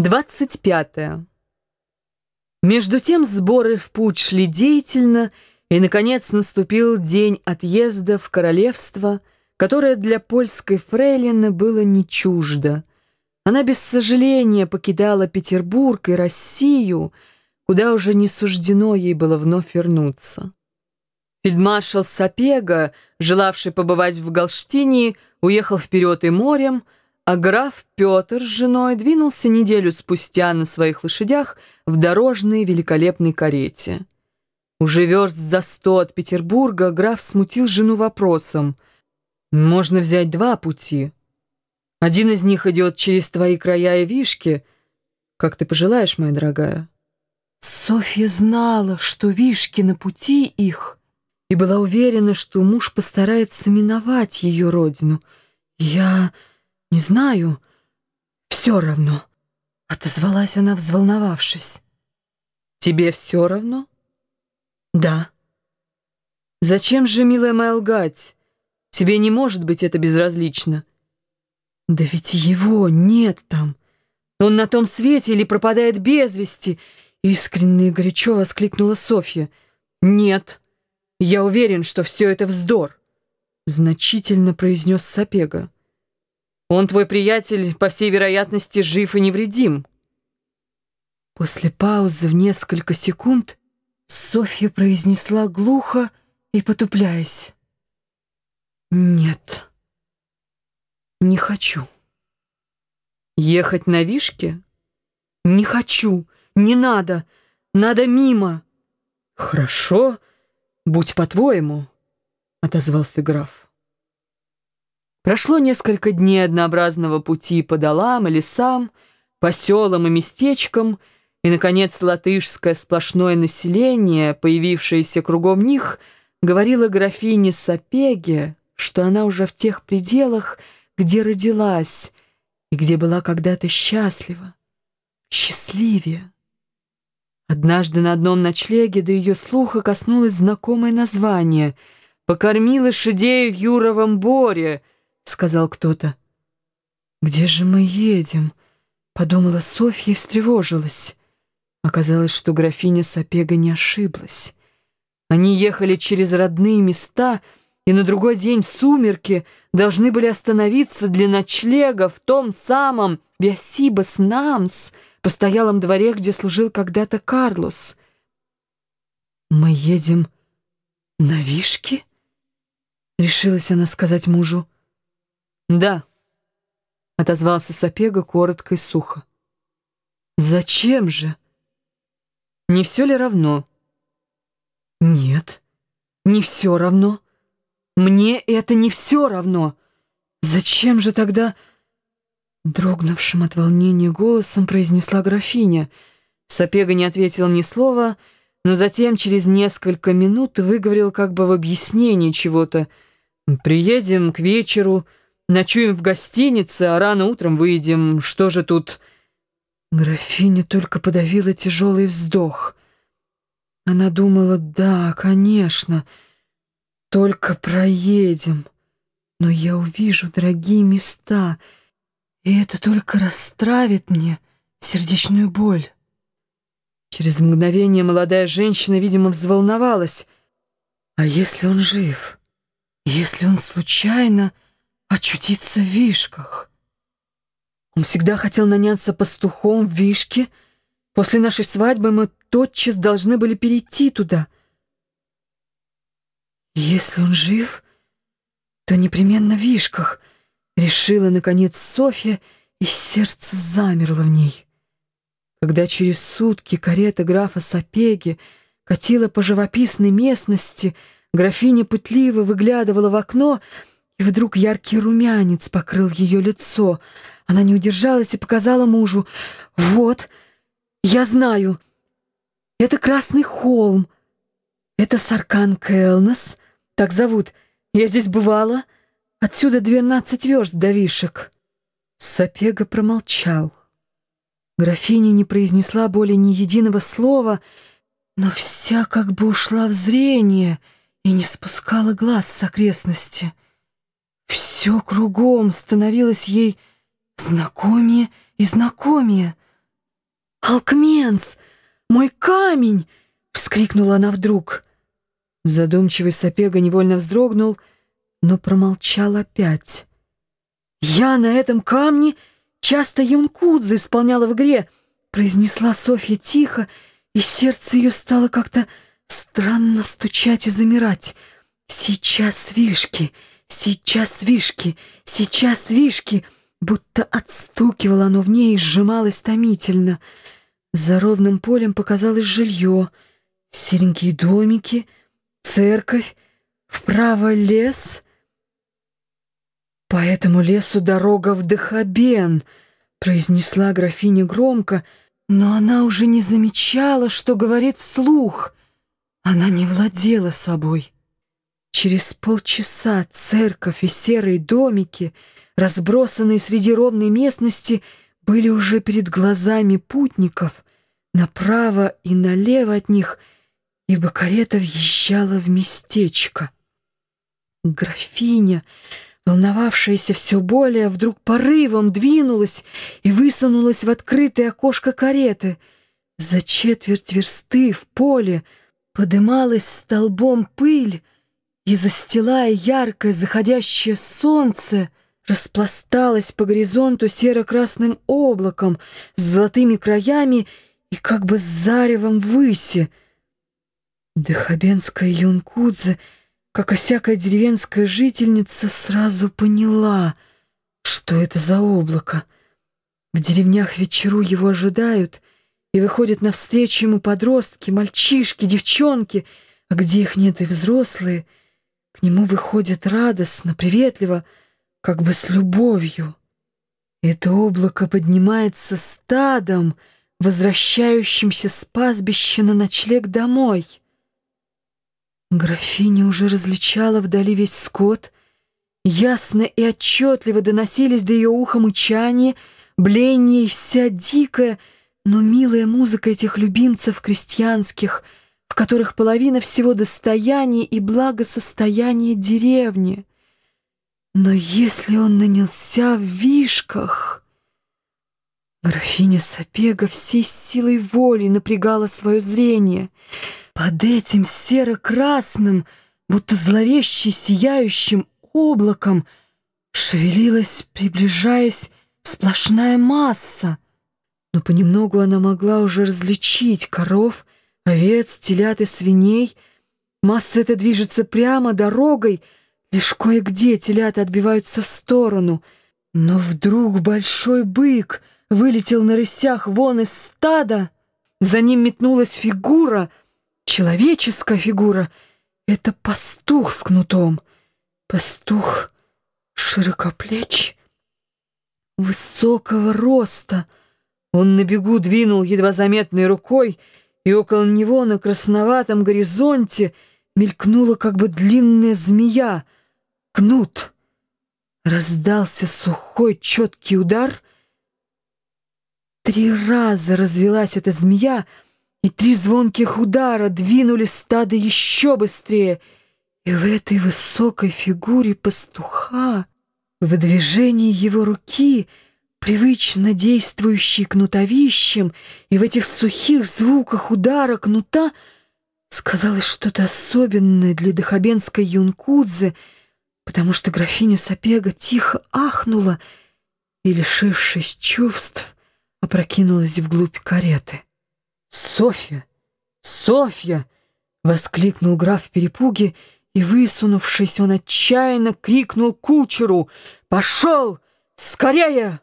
25. Между тем сборы в путь шли деятельно, и, наконец, наступил день отъезда в королевство, которое для польской фрейлины было не чуждо. Она без сожаления покидала Петербург и Россию, куда уже не суждено ей было вновь вернуться. Фельдмаршал Сапега, желавший побывать в Галштинии, уехал вперед и морем, а граф Петр с женой двинулся неделю спустя на своих лошадях в дорожной великолепной карете. Уже верст за сто от Петербурга граф смутил жену вопросом. «Можно взять два пути. Один из них идет через твои края и вишки. Как ты пожелаешь, моя дорогая?» Софья знала, что вишки на пути их, и была уверена, что муж постарается миновать ее родину. «Я...» «Не знаю. Все равно», — отозвалась она, взволновавшись. «Тебе все равно?» «Да». «Зачем же, милая моя, лгать? Тебе не может быть это безразлично». «Да ведь его нет там. Он на том свете или пропадает без вести?» Искренне и горячо воскликнула Софья. «Нет, я уверен, что все это вздор», — значительно произнес Сапега. Он, твой приятель, по всей вероятности, жив и невредим. После паузы в несколько секунд Софья произнесла глухо и потупляясь. «Нет, не хочу». «Ехать на вишке?» «Не хочу, не надо, надо мимо». «Хорошо, будь по-твоему», — отозвался граф. Прошло несколько дней однообразного пути по долам и лесам, по селам и местечкам, и, наконец, латышское сплошное население, появившееся кругом них, говорило графине Сапеге, что она уже в тех пределах, где родилась и где была когда-то счастлива, счастливее. Однажды на одном ночлеге до ее слуха коснулось знакомое название «Покорми лошадей в Юровом боре», — сказал кто-то. «Где же мы едем?» — подумала Софья и встревожилась. Оказалось, что графиня Сапега не ошиблась. Они ехали через родные места и на другой день в сумерки должны были остановиться для ночлега в том самом Биосибас Намс, постоялом дворе, где служил когда-то Карлос. «Мы едем на Вишки?» — решилась она сказать мужу. «Да», — отозвался Сапега коротко и сухо. «Зачем же?» «Не все ли равно?» «Нет, не все равно. Мне это не все равно. Зачем же тогда...» Дрогнувшим от волнения голосом произнесла графиня. Сапега не ответил ни слова, но затем через несколько минут выговорил как бы в объяснении чего-то. «Приедем к вечеру...» Ночуем в гостинице, а рано утром выйдем. Что же тут...» Графиня только подавила тяжелый вздох. Она думала, да, конечно, только проедем. Но я увижу дорогие места, и это только расстравит мне сердечную боль. Через мгновение молодая женщина, видимо, взволновалась. А если он жив? Если он случайно очутиться в Вишках. Он всегда хотел наняться пастухом в Вишке. После нашей свадьбы мы тотчас должны были перейти туда. Если он жив, то непременно в Вишках, решила, наконец, Софья, и сердце замерло в ней. Когда через сутки карета графа Сапеги катила по живописной местности, графиня пытливо выглядывала в окно — и вдруг яркий румянец покрыл ее лицо. Она не удержалась и показала мужу. «Вот, я знаю. Это Красный холм. Это Саркан Кэлнес. Так зовут. Я здесь бывала. Отсюда двенадцать верст до Вишек». Сапега промолчал. Графиня не произнесла более ни единого слова, но вся как бы ушла в зрение и не спускала глаз с окрестности. Все кругом становилось ей знакомее и знакомее. «Алкменс! Мой камень!» — вскрикнула она вдруг. Задумчивый Сапега невольно вздрогнул, но промолчал опять. «Я на этом камне часто юнкудзе исполняла в игре», — произнесла Софья тихо, и сердце ее стало как-то странно стучать и замирать. «Сейчас вишки, сейчас вишки, сейчас вишки!» Будто отстукивало оно в ней и сжималось томительно. За ровным полем показалось жилье, серенькие домики, церковь, вправо лес. «По этому лесу дорога в Дахабен», — произнесла графиня громко, но она уже не замечала, что говорит вслух. Она не владела собой. Через полчаса церковь и серые домики, разбросанные среди ровной местности, были уже перед глазами путников, направо и налево от них, ибо карета въезжала в местечко. Графиня, волновавшаяся все более, вдруг порывом двинулась и высунулась в открытое окошко кареты. За четверть версты в поле подымалась столбом пыль, и, застилая яркое заходящее солнце, распласталась по горизонту серо-красным облаком с золотыми краями и как бы с заревом выси. Дахабенская Юнкудзе, как и всякая деревенская жительница, сразу поняла, что это за облако. В деревнях вечеру его ожидают, и выходят навстречу ему подростки, мальчишки, девчонки, а где их нет и взрослые — нему выходит радостно, приветливо, как бы с любовью. Это облако поднимается стадом, возвращающимся с пастбища на ночлег домой. Графиня уже различала вдали весь скот, ясно и отчетливо доносились до ее уха мычание, бление и вся дикая, но милая музыка этих любимцев крестьянских — в которых половина всего достояния и благосостояния деревни. Но если он нанялся в вишках... Графиня Сапега всей силой воли напрягала свое зрение. Под этим серо-красным, будто зловеще сияющим облаком шевелилась, приближаясь, сплошная масса. Но понемногу она могла уже различить коров овец, телят и свиней. Масса эта движется прямо дорогой, лишь кое-где телята отбиваются в сторону. Но вдруг большой бык вылетел на рысях вон из стада. За ним метнулась фигура, человеческая фигура. Это пастух с кнутом. Пастух широкоплеч, высокого роста. Он на бегу двинул едва заметной рукой — и около него на красноватом горизонте мелькнула как бы длинная змея, кнут. Раздался сухой четкий удар. Три раза развелась эта змея, и три звонких удара двинули стадо еще быстрее. И в этой высокой фигуре пастуха, в движении его руки — привычно действующий кнутовищем, и в этих сухих звуках удара кнута сказалось что-то особенное для дахабенской юнкудзе, потому что графиня Сапега тихо ахнула и, лишившись чувств, опрокинулась вглубь кареты. «Софья! Софья!» — воскликнул граф в перепуге, и, высунувшись, он отчаянно крикнул кучеру «Пошел! Скорее!»